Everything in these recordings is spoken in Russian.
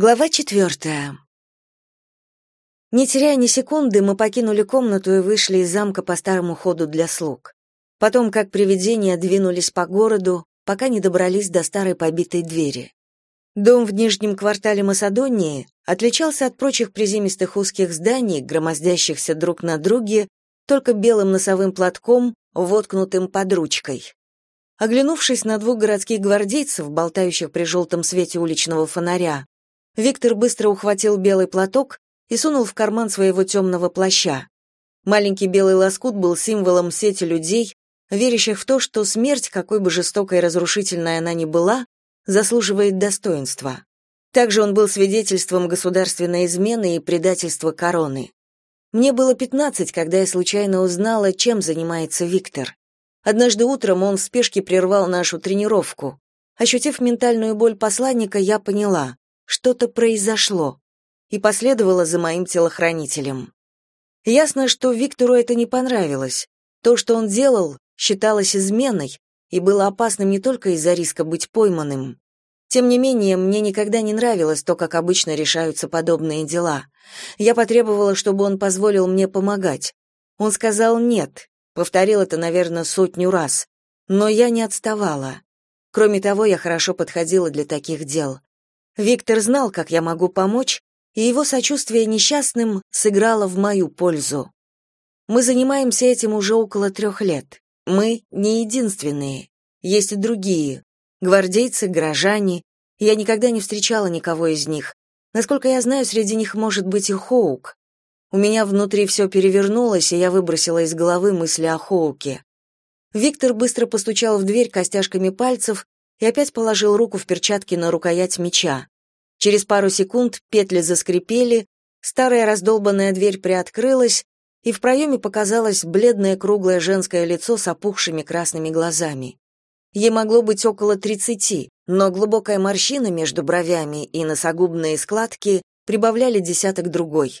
Глава четвертая. Не теряя ни секунды, мы покинули комнату и вышли из замка по старому ходу для слуг. Потом, как привидения, двинулись по городу, пока не добрались до старой побитой двери. Дом в нижнем квартале Масадонии отличался от прочих приземистых узких зданий, громоздящихся друг на друге, только белым носовым платком, воткнутым под ручкой. Оглянувшись на двух городских гвардейцев, болтающих при желтом свете уличного фонаря, Виктор быстро ухватил белый платок и сунул в карман своего темного плаща. Маленький белый лоскут был символом сети людей, верящих в то, что смерть, какой бы жестокой и разрушительной она ни была, заслуживает достоинства. Также он был свидетельством государственной измены и предательства короны. Мне было пятнадцать, когда я случайно узнала, чем занимается Виктор. Однажды утром он в спешке прервал нашу тренировку. Ощутив ментальную боль посланника, я поняла, что-то произошло, и последовала за моим телохранителем. Ясно, что Виктору это не понравилось. То, что он делал, считалось изменой и было опасным не только из-за риска быть пойманным. Тем не менее, мне никогда не нравилось то, как обычно решаются подобные дела. Я потребовала, чтобы он позволил мне помогать. Он сказал «нет», повторил это, наверное, сотню раз. Но я не отставала. Кроме того, я хорошо подходила для таких дел. Виктор знал, как я могу помочь, и его сочувствие несчастным сыграло в мою пользу. Мы занимаемся этим уже около трех лет. Мы не единственные. Есть и другие. Гвардейцы, горожане. Я никогда не встречала никого из них. Насколько я знаю, среди них может быть и Хоук. У меня внутри все перевернулось, и я выбросила из головы мысли о Хоуке. Виктор быстро постучал в дверь костяшками пальцев, и опять положил руку в перчатки на рукоять меча. Через пару секунд петли заскрипели, старая раздолбанная дверь приоткрылась, и в проеме показалось бледное круглое женское лицо с опухшими красными глазами. Ей могло быть около тридцати, но глубокая морщина между бровями и носогубные складки прибавляли десяток другой.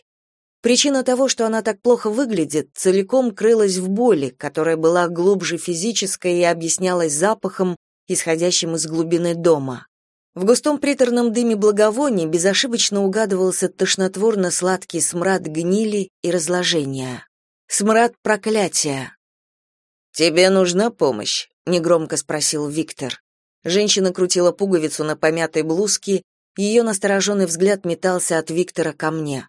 Причина того, что она так плохо выглядит, целиком крылась в боли, которая была глубже физической и объяснялась запахом, исходящим из глубины дома. В густом приторном дыме благовоний безошибочно угадывался тошнотворно-сладкий смрад гнили и разложения. Смрад проклятия. «Тебе нужна помощь?» — негромко спросил Виктор. Женщина крутила пуговицу на помятой блузке, ее настороженный взгляд метался от Виктора ко мне.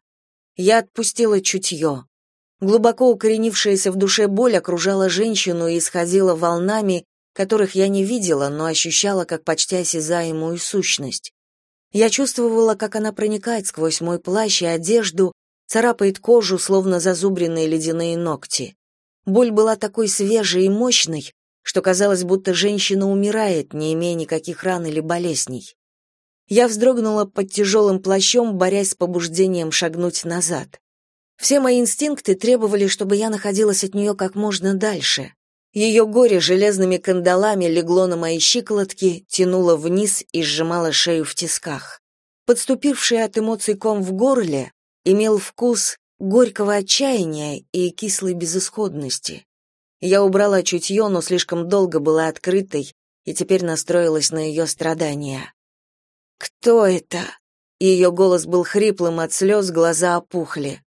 Я отпустила чутье. Глубоко укоренившаяся в душе боль окружала женщину и исходила волнами, которых я не видела, но ощущала как почти осязаемую сущность. Я чувствовала, как она проникает сквозь мой плащ и одежду, царапает кожу, словно зазубренные ледяные ногти. Боль была такой свежей и мощной, что казалось, будто женщина умирает, не имея никаких ран или болезней. Я вздрогнула под тяжелым плащом, борясь с побуждением шагнуть назад. Все мои инстинкты требовали, чтобы я находилась от нее как можно дальше. Ее горе железными кандалами легло на мои щиколотки, тянуло вниз и сжимало шею в тисках. Подступивший от эмоций ком в горле имел вкус горького отчаяния и кислой безысходности. Я убрала чутье, но слишком долго была открытой и теперь настроилась на ее страдания. «Кто это?» Ее голос был хриплым от слез, глаза опухли.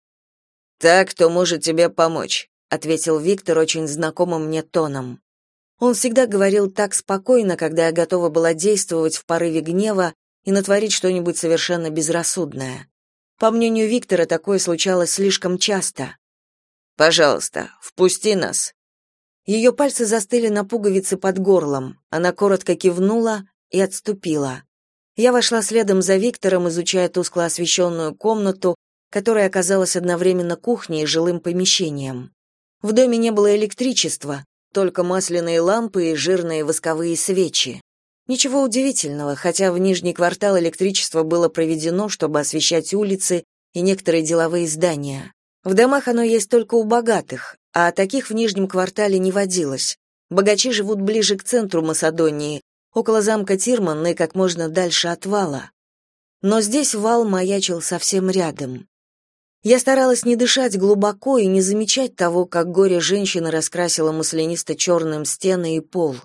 «Так, кто может тебе помочь ответил Виктор очень знакомым мне тоном. Он всегда говорил так спокойно, когда я готова была действовать в порыве гнева и натворить что-нибудь совершенно безрассудное. По мнению Виктора, такое случалось слишком часто. Пожалуйста, впусти нас. Ее пальцы застыли на пуговице под горлом. Она коротко кивнула и отступила. Я вошла следом за Виктором, изучая тускло освещенную комнату, которая оказалась одновременно кухней и жилым помещением. В доме не было электричества, только масляные лампы и жирные восковые свечи. Ничего удивительного, хотя в нижний квартал электричество было проведено, чтобы освещать улицы и некоторые деловые здания. В домах оно есть только у богатых, а таких в нижнем квартале не водилось. Богачи живут ближе к центру Масадонии, около замка Тирман и как можно дальше от вала. Но здесь вал маячил совсем рядом. Я старалась не дышать глубоко и не замечать того, как горе женщины раскрасило маслянисто-черным стены и пол.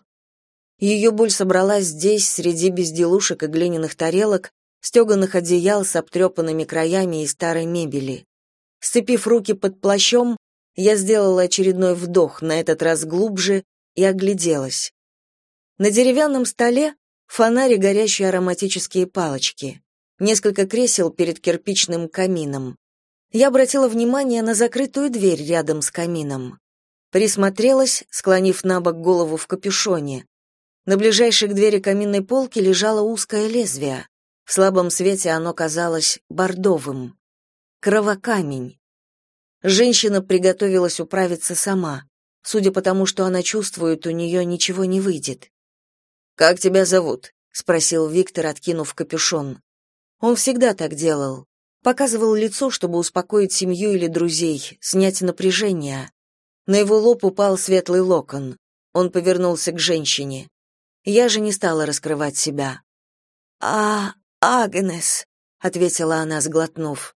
Ее боль собралась здесь, среди безделушек и глиняных тарелок, стеганых одеял с обтрепанными краями и старой мебели. Сцепив руки под плащом, я сделала очередной вдох, на этот раз глубже, и огляделась. На деревянном столе фонари, горящие ароматические палочки. Несколько кресел перед кирпичным камином. Я обратила внимание на закрытую дверь рядом с камином. Присмотрелась, склонив на бок голову в капюшоне. На ближайшей к двери каминной полки лежало узкое лезвие. В слабом свете оно казалось бордовым. Кровокамень. Женщина приготовилась управиться сама. Судя по тому, что она чувствует, у нее ничего не выйдет. «Как тебя зовут?» — спросил Виктор, откинув капюшон. Он всегда так делал. Показывал лицо, чтобы успокоить семью или друзей, снять напряжение. На его лоб упал светлый локон. Он повернулся к женщине. Я же не стала раскрывать себя. «А, Агнес», — ответила она, сглотнув.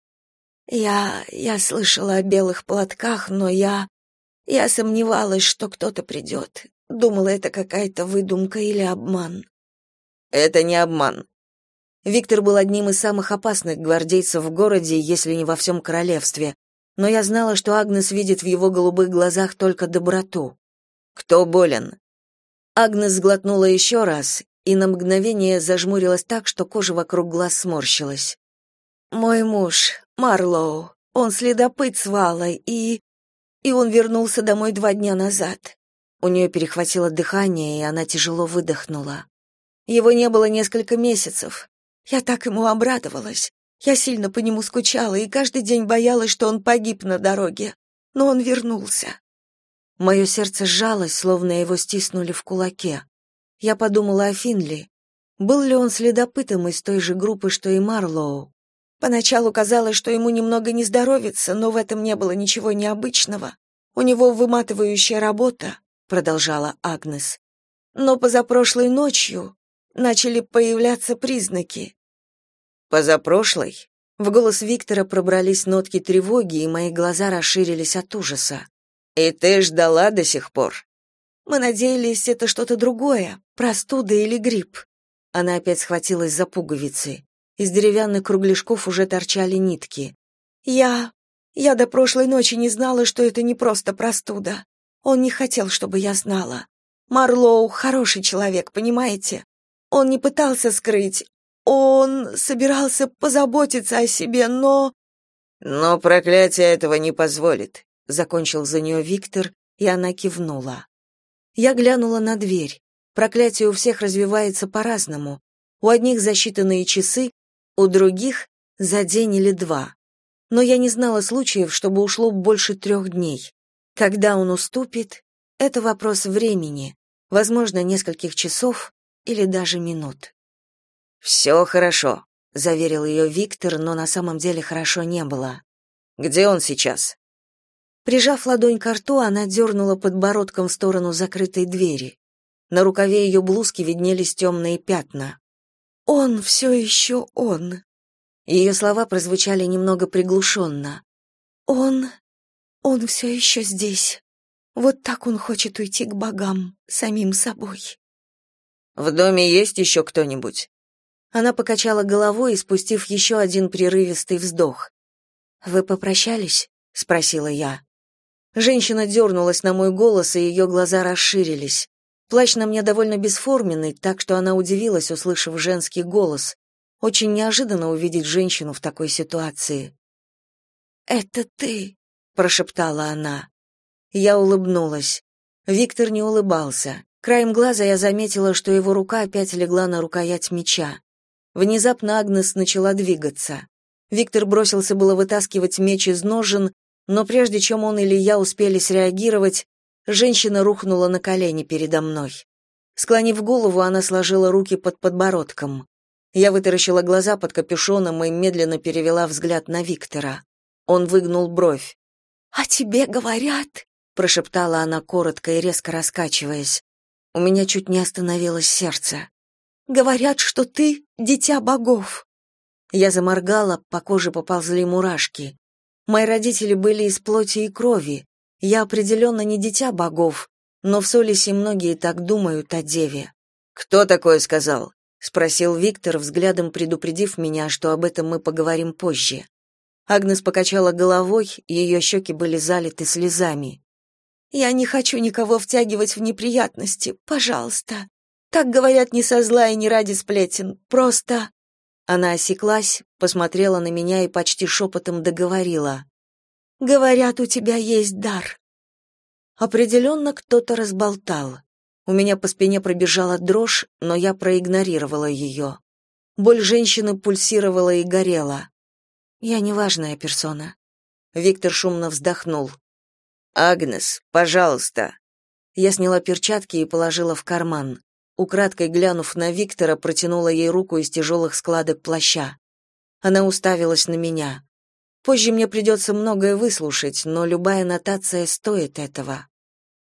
«Я... я слышала о белых платках, но я... я сомневалась, что кто-то придет. Думала, это какая-то выдумка или обман». «Это не обман». Виктор был одним из самых опасных гвардейцев в городе, если не во всем королевстве, но я знала, что Агнес видит в его голубых глазах только доброту. «Кто болен?» Агнес сглотнула еще раз и на мгновение зажмурилась так, что кожа вокруг глаз сморщилась. «Мой муж, Марлоу, он следопыт с Валой, и... и он вернулся домой два дня назад». У нее перехватило дыхание, и она тяжело выдохнула. Его не было несколько месяцев. Я так ему обрадовалась. Я сильно по нему скучала и каждый день боялась, что он погиб на дороге. Но он вернулся. Мое сердце сжалось, словно его стиснули в кулаке. Я подумала о Финли. Был ли он следопытом из той же группы, что и Марлоу? Поначалу казалось, что ему немного не здоровится, но в этом не было ничего необычного. У него выматывающая работа, продолжала Агнес. Но позапрошлой ночью начали появляться признаки. Позапрошлой? В голос Виктора пробрались нотки тревоги, и мои глаза расширились от ужаса. И ты ждала до сих пор? Мы надеялись, это что-то другое, простуда или грипп. Она опять схватилась за пуговицы. Из деревянных кругляшков уже торчали нитки. Я... я до прошлой ночи не знала, что это не просто простуда. Он не хотел, чтобы я знала. Марлоу хороший человек, понимаете? Он не пытался скрыть. Он собирался позаботиться о себе, но... Но проклятие этого не позволит закончил за нее Виктор, и она кивнула. Я глянула на дверь. Проклятие у всех развивается по-разному. У одних за считанные часы, у других за день или два. Но я не знала случаев, чтобы ушло больше трех дней. Когда он уступит, это вопрос времени, возможно, нескольких часов или даже минут. «Все хорошо», — заверил ее Виктор, но на самом деле хорошо не было. «Где он сейчас?» Прижав ладонь к рту, она дернула подбородком в сторону закрытой двери. На рукаве ее блузки виднелись темные пятна. «Он все еще он!» Ее слова прозвучали немного приглушенно. «Он... он все еще здесь. Вот так он хочет уйти к богам, самим собой». «В доме есть еще кто-нибудь?» Она покачала головой, спустив еще один прерывистый вздох. «Вы попрощались?» — спросила я. Женщина дернулась на мой голос, и ее глаза расширились. Плащ на мне довольно бесформенный, так что она удивилась, услышав женский голос. Очень неожиданно увидеть женщину в такой ситуации. «Это ты», — прошептала она. Я улыбнулась. Виктор не улыбался. Краем глаза я заметила, что его рука опять легла на рукоять меча. Внезапно Агнес начала двигаться. Виктор бросился было вытаскивать меч из ножен, но прежде чем он или я успели среагировать, женщина рухнула на колени передо мной. Склонив голову, она сложила руки под подбородком. Я вытаращила глаза под капюшоном и медленно перевела взгляд на Виктора. Он выгнул бровь. «А тебе говорят?» — прошептала она коротко и резко раскачиваясь. У меня чуть не остановилось сердце. «Говорят, что ты — дитя богов». Я заморгала, по коже поползли мурашки. Мои родители были из плоти и крови. Я определенно не дитя богов, но в Солисе многие так думают о деве. Кто такое сказал? спросил Виктор, взглядом предупредив меня, что об этом мы поговорим позже. Агнес покачала головой, ее щеки были залиты слезами. Я не хочу никого втягивать в неприятности, пожалуйста. Так говорят не со зла и не ради сплетен, просто Она осеклась, посмотрела на меня и почти шепотом договорила: Говорят, у тебя есть дар. Определенно кто-то разболтал. У меня по спине пробежала дрожь, но я проигнорировала ее. Боль женщины пульсировала и горела. Я неважная персона. Виктор шумно вздохнул. Агнес, пожалуйста. Я сняла перчатки и положила в карман. Украдкой глянув на Виктора, протянула ей руку из тяжелых складок плаща. Она уставилась на меня. Позже мне придется многое выслушать, но любая нотация стоит этого.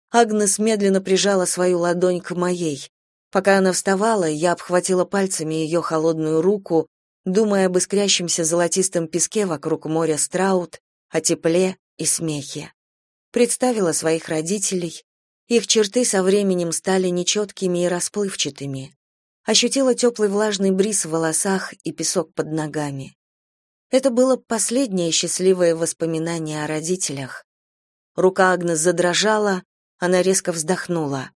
Агнес медленно прижала свою ладонь к моей. Пока она вставала, я обхватила пальцами ее холодную руку, думая об искрящемся золотистом песке вокруг моря Страут, о тепле и смехе. Представила своих родителей, их черты со временем стали нечеткими и расплывчатыми. Ощутила теплый влажный бриз в волосах и песок под ногами. Это было последнее счастливое воспоминание о родителях. Рука Агнес задрожала, она резко вздохнула.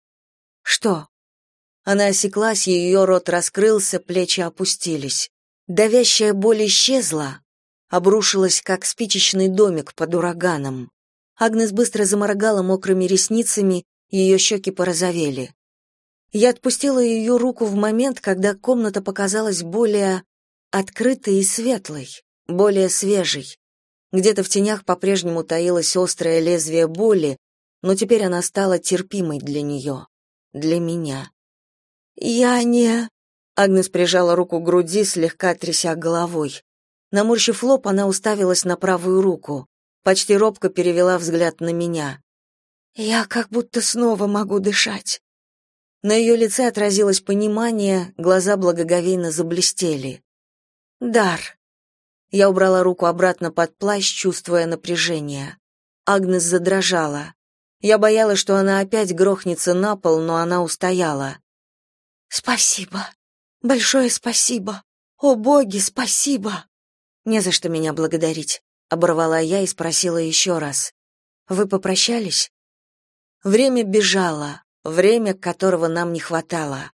«Что?» Она осеклась, ее рот раскрылся, плечи опустились. Давящая боль исчезла, обрушилась, как спичечный домик под ураганом. Агнес быстро заморгала мокрыми ресницами, ее щеки порозовели. Я отпустила ее руку в момент, когда комната показалась более открытой и светлой, более свежей. Где-то в тенях по-прежнему таилось острое лезвие боли, но теперь она стала терпимой для нее, для меня. «Я не...» Агнес прижала руку к груди, слегка тряся головой. Наморщив лоб, она уставилась на правую руку, почти робко перевела взгляд на меня. Я как будто снова могу дышать. На ее лице отразилось понимание, глаза благоговейно заблестели. Дар. Я убрала руку обратно под плащ, чувствуя напряжение. Агнес задрожала. Я боялась, что она опять грохнется на пол, но она устояла. Спасибо. Большое спасибо. О, боги, спасибо. Не за что меня благодарить, оборвала я и спросила еще раз. Вы попрощались? Время бежало, время, которого нам не хватало.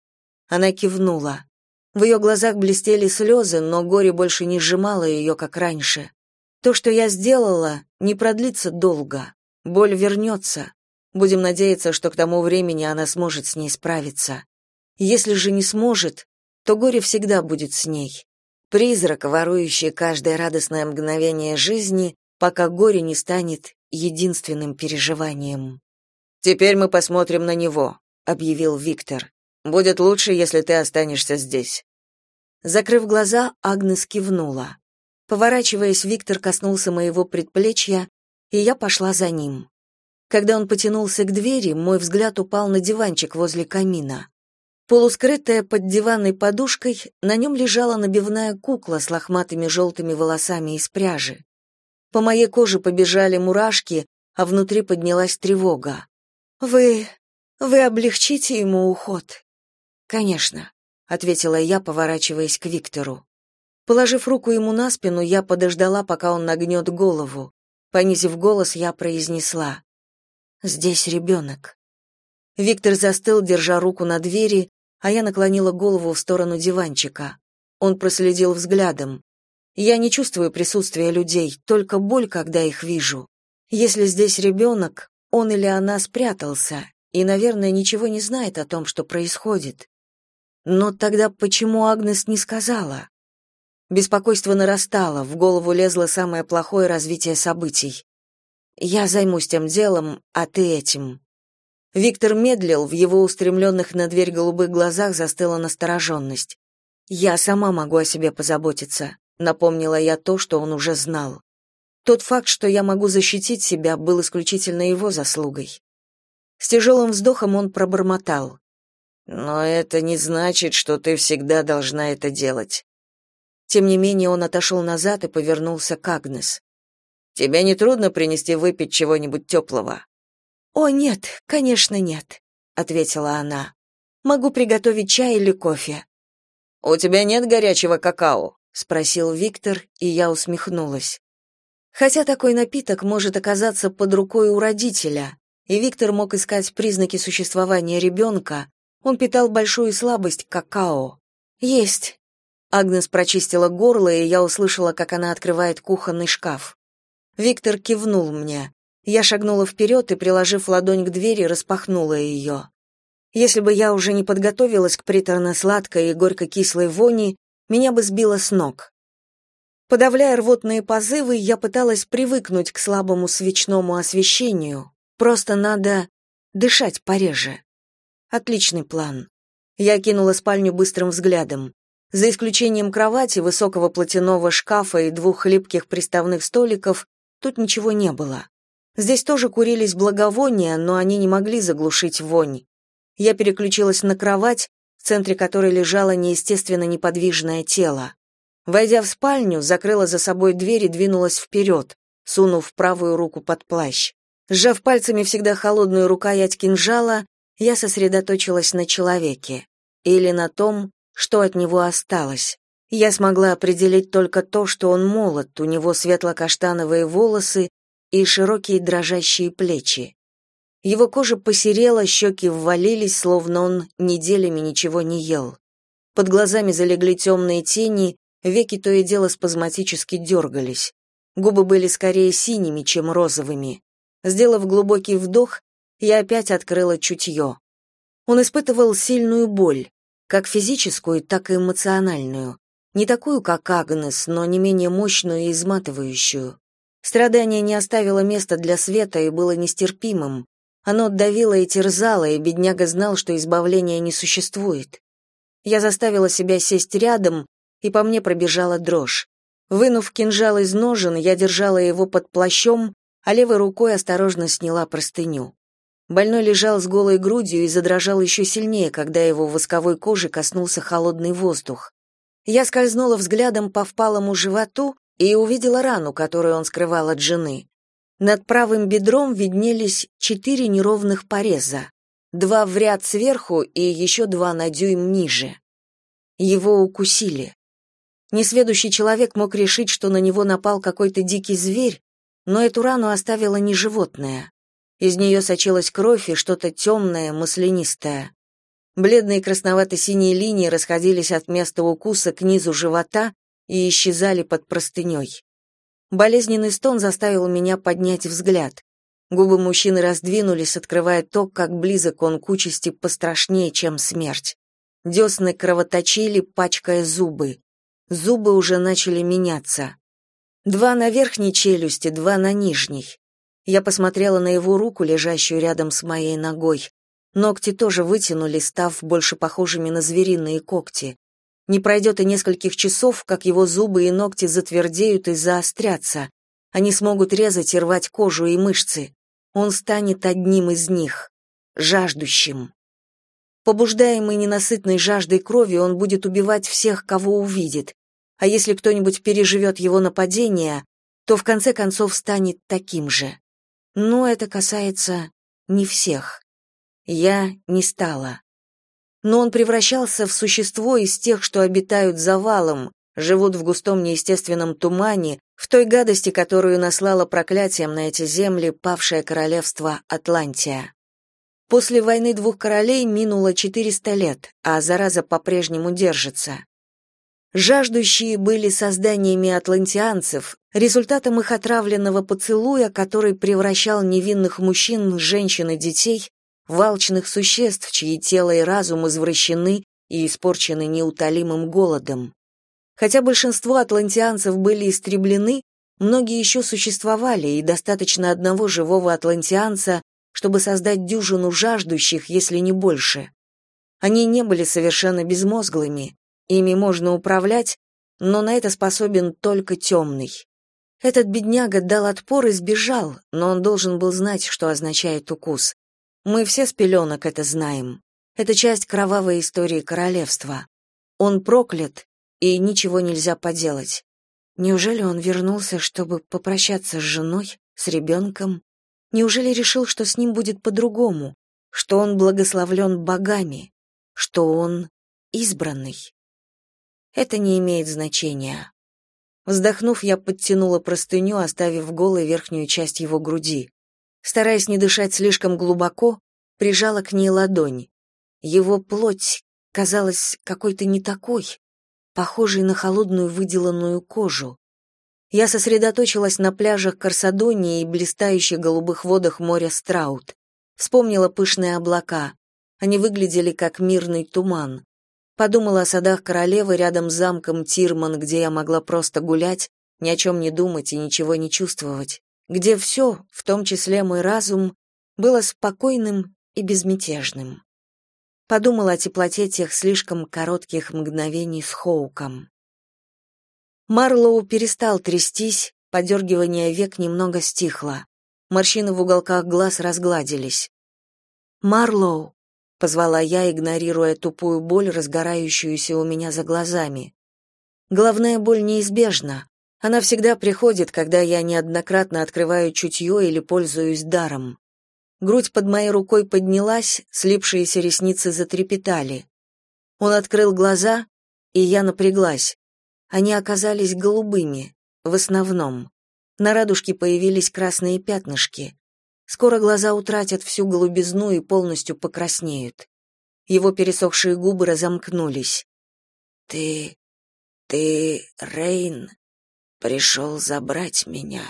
Она кивнула. В ее глазах блестели слезы, но горе больше не сжимало ее, как раньше. То, что я сделала, не продлится долго. Боль вернется. Будем надеяться, что к тому времени она сможет с ней справиться. Если же не сможет, то горе всегда будет с ней. Призрак, ворующий каждое радостное мгновение жизни, пока горе не станет единственным переживанием. Теперь мы посмотрим на него, объявил Виктор. Будет лучше, если ты останешься здесь. Закрыв глаза, Агнес кивнула. Поворачиваясь, Виктор коснулся моего предплечья, и я пошла за ним. Когда он потянулся к двери, мой взгляд упал на диванчик возле камина. Полускрытая под диванной подушкой, на нем лежала набивная кукла с лохматыми желтыми волосами из пряжи. По моей коже побежали мурашки, а внутри поднялась тревога. Вы вы облегчите ему уход. Конечно, ответила я, поворачиваясь к Виктору. Положив руку ему на спину, я подождала, пока он нагнет голову. Понизив голос, я произнесла: "Здесь ребенок». Виктор застыл, держа руку на двери, а я наклонила голову в сторону диванчика. Он проследил взглядом. Я не чувствую присутствия людей, только боль, когда их вижу. Если здесь ребенок, он или она спрятался и, наверное, ничего не знает о том, что происходит. Но тогда почему Агнес не сказала? Беспокойство нарастало, в голову лезло самое плохое развитие событий. Я займусь тем делом, а ты этим. Виктор медлил, в его устремленных на дверь голубых глазах застыла настороженность. Я сама могу о себе позаботиться, напомнила я то, что он уже знал. Тот факт, что я могу защитить себя, был исключительно его заслугой. С тяжелым вздохом он пробормотал. «Но это не значит, что ты всегда должна это делать». Тем не менее он отошел назад и повернулся к Агнес. «Тебе не трудно принести выпить чего-нибудь теплого?» «О, нет, конечно, нет», — ответила она. «Могу приготовить чай или кофе». У тебя нет горячего какао? спросил Виктор, и я усмехнулась. Хотя такой напиток может оказаться под рукой у родителя, и Виктор мог искать признаки существования ребенка, он питал большую слабость к какао. Есть. Агнес прочистила горло, и я услышала, как она открывает кухонный шкаф. Виктор кивнул мне. Я шагнула вперед и, приложив ладонь к двери, распахнула ее. Если бы я уже не подготовилась к приторно-сладкой и горько-кислой вони, меня бы сбило с ног. Подавляя рвотные позывы, я пыталась привыкнуть к слабому свечному освещению. Просто надо дышать пореже. Отличный план. Я кинула спальню быстрым взглядом. За исключением кровати, высокого платяного шкафа и двух хлипких приставных столиков, тут ничего не было. Здесь тоже курились благовония, но они не могли заглушить вонь. Я переключилась на кровать, в центре которой лежало неестественно неподвижное тело. Войдя в спальню, закрыла за собой дверь и двинулась вперед, сунув правую руку под плащ. Сжав пальцами всегда холодную рукоять кинжала, я сосредоточилась на человеке или на том, что от него осталось. Я смогла определить только то, что он молод, у него светло-каштановые волосы и широкие дрожащие плечи. Его кожа посерела, щеки ввалились, словно он неделями ничего не ел. Под глазами залегли темные тени, веки то и дело спазматически дергались. Губы были скорее синими, чем розовыми. Сделав глубокий вдох, я опять открыла чутье. Он испытывал сильную боль, как физическую, так и эмоциональную. Не такую, как Агнес, но не менее мощную и изматывающую. Страдание не оставило места для света и было нестерпимым, оно давило и терзало, и бедняга знал, что избавления не существует. Я заставила себя сесть рядом, и по мне пробежала дрожь. Вынув кинжал из ножен, я держала его под плащом, а левой рукой осторожно сняла простыню. Больной лежал с голой грудью и задрожал еще сильнее, когда его восковой кожи коснулся холодный воздух. Я скользнула взглядом по впалому животу и увидела рану, которую он скрывал от жены. Над правым бедром виднелись четыре неровных пореза, два в ряд сверху и еще два на дюйм ниже. Его укусили. Несведущий человек мог решить, что на него напал какой-то дикий зверь, но эту рану оставило не животное. Из нее сочилась кровь и что-то темное, маслянистое. Бледные красновато-синие линии расходились от места укуса к низу живота и исчезали под простыней. Болезненный стон заставил меня поднять взгляд. Губы мужчины раздвинулись, открывая то, как близок он к участи пострашнее, чем смерть. Десны кровоточили, пачкая зубы. Зубы уже начали меняться. Два на верхней челюсти, два на нижней. Я посмотрела на его руку, лежащую рядом с моей ногой. Ногти тоже вытянули, став больше похожими на звериные когти. Не пройдет и нескольких часов, как его зубы и ногти затвердеют и заострятся. Они смогут резать и рвать кожу и мышцы. Он станет одним из них, жаждущим. Побуждаемый ненасытной жаждой крови, он будет убивать всех, кого увидит. А если кто-нибудь переживет его нападение, то в конце концов станет таким же. Но это касается не всех. Я не стала но он превращался в существо из тех, что обитают за валом, живут в густом неестественном тумане, в той гадости, которую наслало проклятием на эти земли павшее королевство Атлантия. После войны двух королей минуло 400 лет, а зараза по-прежнему держится. Жаждущие были созданиями атлантианцев, результатом их отравленного поцелуя, который превращал невинных мужчин, женщин и детей валчных существ, чьи тело и разум извращены и испорчены неутолимым голодом. Хотя большинство атлантианцев были истреблены, многие еще существовали, и достаточно одного живого атлантианца, чтобы создать дюжину жаждущих, если не больше. Они не были совершенно безмозглыми, ими можно управлять, но на это способен только темный. Этот бедняга дал отпор и сбежал, но он должен был знать, что означает укус. Мы все с пеленок это знаем. Это часть кровавой истории королевства. Он проклят, и ничего нельзя поделать. Неужели он вернулся, чтобы попрощаться с женой, с ребенком? Неужели решил, что с ним будет по-другому, что он благословлен богами, что он избранный? Это не имеет значения. Вздохнув, я подтянула простыню, оставив голой верхнюю часть его груди. Стараясь не дышать слишком глубоко, прижала к ней ладонь. Его плоть казалась какой-то не такой, похожей на холодную выделанную кожу. Я сосредоточилась на пляжах Корсадонии и блистающих голубых водах моря Страут. Вспомнила пышные облака. Они выглядели как мирный туман. Подумала о садах королевы рядом с замком Тирман, где я могла просто гулять, ни о чем не думать и ничего не чувствовать, где все, в том числе мой разум, было спокойным и безмятежным. Подумала о теплоте тех слишком коротких мгновений с Хоуком. Марлоу перестал трястись, подергивание век немного стихло. Морщины в уголках глаз разгладились. «Марлоу!» Позвала я, игнорируя тупую боль, разгорающуюся у меня за глазами. Головная боль неизбежна. Она всегда приходит, когда я неоднократно открываю чутье или пользуюсь даром. Грудь под моей рукой поднялась, слипшиеся ресницы затрепетали. Он открыл глаза, и я напряглась. Они оказались голубыми, в основном. На радужке появились красные пятнышки. Скоро глаза утратят всю голубизну и полностью покраснеют. Его пересохшие губы разомкнулись. «Ты... ты, Рейн, пришел забрать меня».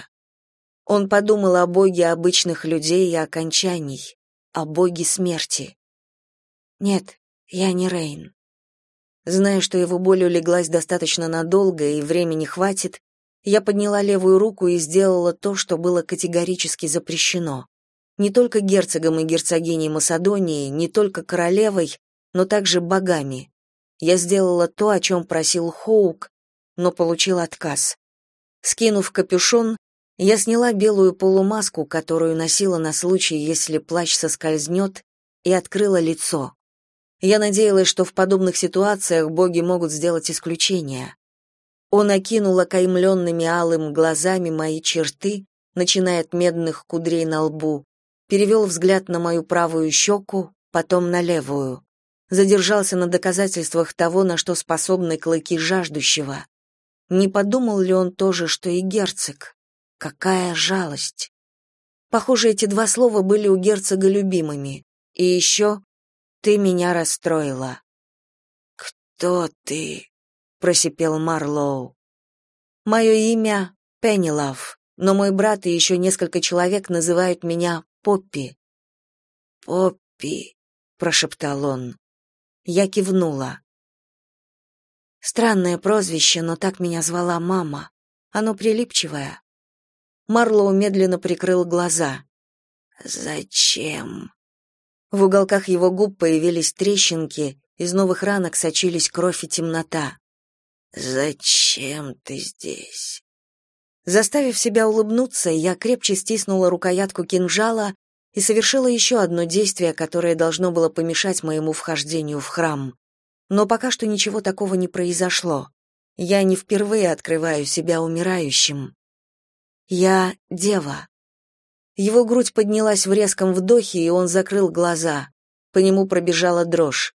Он подумал о боге обычных людей и окончаний, о боге смерти. «Нет, я не Рейн». Зная, что его боль улеглась достаточно надолго и времени хватит, я подняла левую руку и сделала то, что было категорически запрещено. Не только герцогом и герцогиней Масадонии, не только королевой, но также богами. Я сделала то, о чем просил Хоук, но получил отказ. Скинув капюшон, я сняла белую полумаску, которую носила на случай, если плащ соскользнет, и открыла лицо. Я надеялась, что в подобных ситуациях боги могут сделать исключение. Он окинул окаймленными алым глазами мои черты, начиная от медных кудрей на лбу, перевел взгляд на мою правую щеку, потом на левую. Задержался на доказательствах того, на что способны клыки жаждущего. Не подумал ли он тоже, что и герцог? Какая жалость! Похоже, эти два слова были у герцога любимыми. И еще «ты меня расстроила». «Кто ты?» — просипел Марлоу. «Мое имя Пеннилав, но мой брат и еще несколько человек называют меня Поппи. Поппи, прошептал он. Я кивнула. Странное прозвище, но так меня звала мама. Оно прилипчивое. Марлоу медленно прикрыл глаза. Зачем? В уголках его губ появились трещинки, из новых ранок сочились кровь и темнота. Зачем ты здесь? Заставив себя улыбнуться, я крепче стиснула рукоятку кинжала и совершила еще одно действие, которое должно было помешать моему вхождению в храм. Но пока что ничего такого не произошло. Я не впервые открываю себя умирающим. Я дева. Его грудь поднялась в резком вдохе, и он закрыл глаза. По нему пробежала дрожь.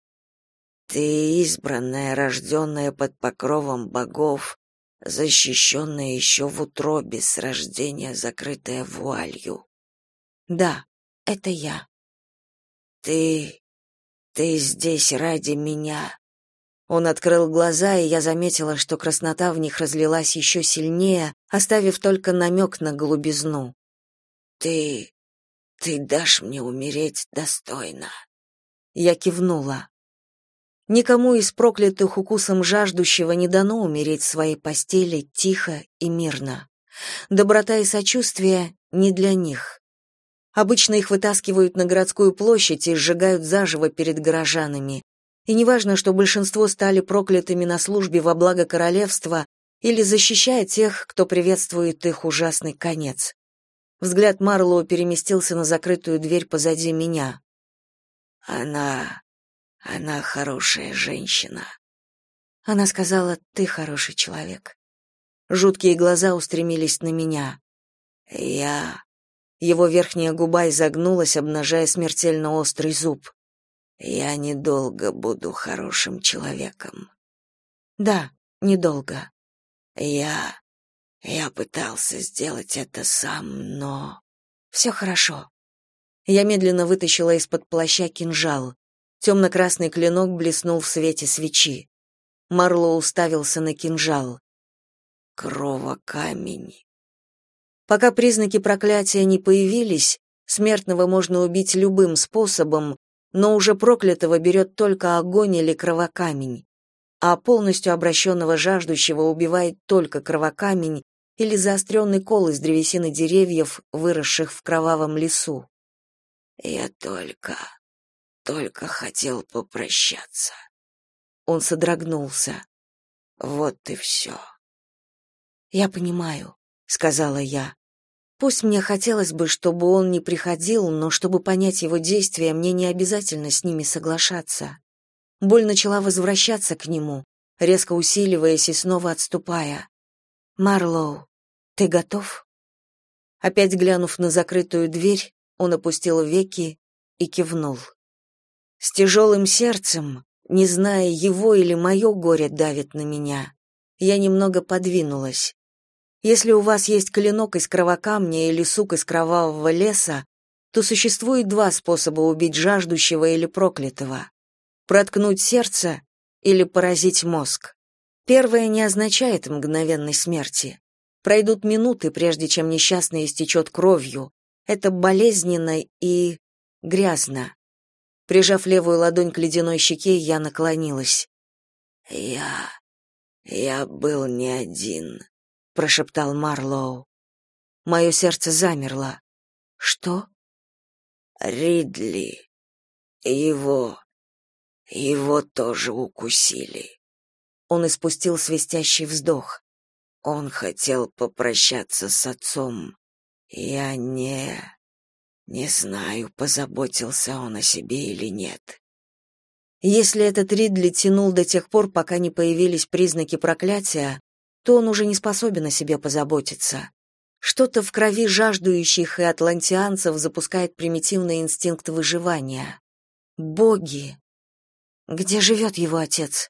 Ты избранная, рожденная под покровом богов, защищенная еще в утробе с рождения, закрытая вуалью. Да, это я. Ты... ты здесь ради меня. Он открыл глаза, и я заметила, что краснота в них разлилась еще сильнее, оставив только намек на голубизну. Ты... ты дашь мне умереть достойно. Я кивнула. Никому из проклятых укусом жаждущего не дано умереть в своей постели тихо и мирно. Доброта и сочувствие не для них. Обычно их вытаскивают на городскую площадь и сжигают заживо перед горожанами. И неважно, что большинство стали проклятыми на службе во благо королевства или защищая тех, кто приветствует их ужасный конец. Взгляд Марлоу переместился на закрытую дверь позади меня. Она она хорошая женщина. Она сказала: "Ты хороший человек". Жуткие глаза устремились на меня. Я его верхняя губа изогнулась, обнажая смертельно острый зуб. Я недолго буду хорошим человеком. Да, недолго. Я... я пытался сделать это сам, но... Все хорошо. Я медленно вытащила из-под плаща кинжал. Темно-красный клинок блеснул в свете свечи. Марло уставился на кинжал. Кровокамень. Пока признаки проклятия не появились, смертного можно убить любым способом, но уже проклятого берет только огонь или кровокамень, а полностью обращенного жаждущего убивает только кровокамень или заостренный кол из древесины деревьев, выросших в кровавом лесу. Я только только хотел попрощаться. Он содрогнулся. Вот и все. Я понимаю, сказала я. Пусть мне хотелось бы, чтобы он не приходил, но чтобы понять его действия, мне не обязательно с ними соглашаться. Боль начала возвращаться к нему, резко усиливаясь и снова отступая. Марлоу, ты готов? Опять глянув на закрытую дверь, он опустил веки и кивнул. С тяжелым сердцем, не зная, его или мое горе давит на меня, я немного подвинулась. Если у вас есть клинок из кровокамня или сук из кровавого леса, то существует два способа убить жаждущего или проклятого: проткнуть сердце или поразить мозг. Первое не означает мгновенной смерти. Пройдут минуты, прежде чем несчастный истечет кровью. Это болезненно и грязно. Прижав левую ладонь к ледяной щеке, я наклонилась. «Я... я был не один», — прошептал Марлоу. Мое сердце замерло. «Что?» «Ридли. Его... его тоже укусили». Он испустил свистящий вздох. Он хотел попрощаться с отцом. Я не... Не знаю, позаботился он о себе или нет. Если этот Ридли тянул до тех пор, пока не появились признаки проклятия, то он уже не способен о себе позаботиться. Что-то в крови жаждущих и атлантианцев запускает примитивный инстинкт выживания. Боги! Где живет его отец?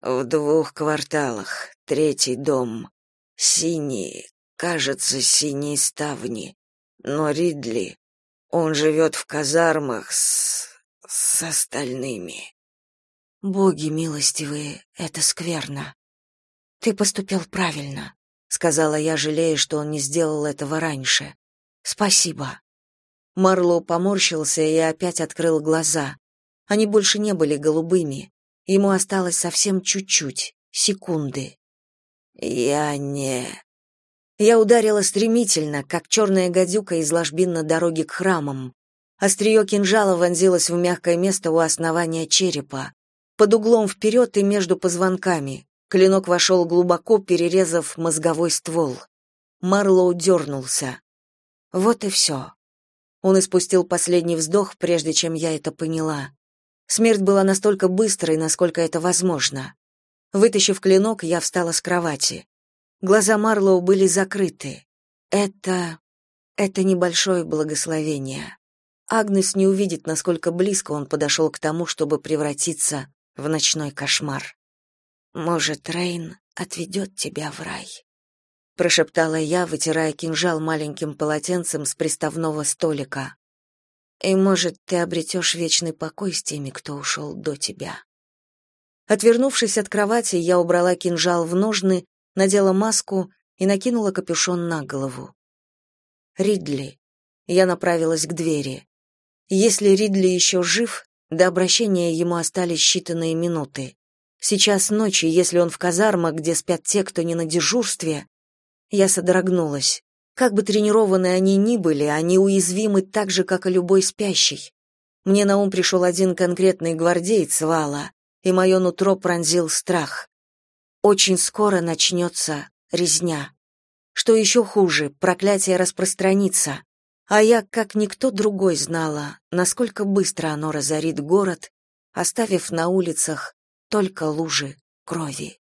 В двух кварталах, третий дом. Синие, кажется, синие ставни. Но Ридли он живет в казармах с... с остальными. Боги милостивые, это скверно. Ты поступил правильно, сказала я, жалея, что он не сделал этого раньше. Спасибо. Марло поморщился и опять открыл глаза. Они больше не были голубыми. Ему осталось совсем чуть-чуть, секунды. Я не я ударила стремительно, как черная гадюка из ложбин на дороге к храмам. Острие кинжала вонзилось в мягкое место у основания черепа, под углом вперед и между позвонками. Клинок вошел глубоко, перерезав мозговой ствол. Марлоу дернулся. Вот и все. Он испустил последний вздох, прежде чем я это поняла. Смерть была настолько быстрой, насколько это возможно. Вытащив клинок, я встала с кровати. Глаза Марлоу были закрыты. Это... это небольшое благословение. Агнес не увидит, насколько близко он подошел к тому, чтобы превратиться в ночной кошмар. «Может, Рейн отведет тебя в рай?» прошептала я, вытирая кинжал маленьким полотенцем с приставного столика. «И, может, ты обретешь вечный покой с теми, кто ушел до тебя?» Отвернувшись от кровати, я убрала кинжал в ножны надела маску и накинула капюшон на голову. Ридли. Я направилась к двери. Если Ридли еще жив, до обращения ему остались считанные минуты. Сейчас ночи, если он в казармах, где спят те, кто не на дежурстве, я содрогнулась. Как бы тренированы они ни были, они уязвимы так же, как и любой спящий. Мне на ум пришел один конкретный гвардеец Вала, и мое нутро пронзил страх. Очень скоро начнется резня. Что еще хуже, проклятие распространится. А я, как никто другой, знала, насколько быстро оно разорит город, оставив на улицах только лужи крови.